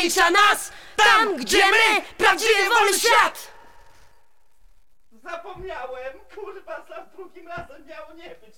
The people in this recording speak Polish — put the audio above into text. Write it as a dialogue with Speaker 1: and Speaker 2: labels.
Speaker 1: ogranicza nas Tam, gdzie my prawdziwie wolny świat
Speaker 2: Zapomniałem, kurwa, za drugim razem miało nie być.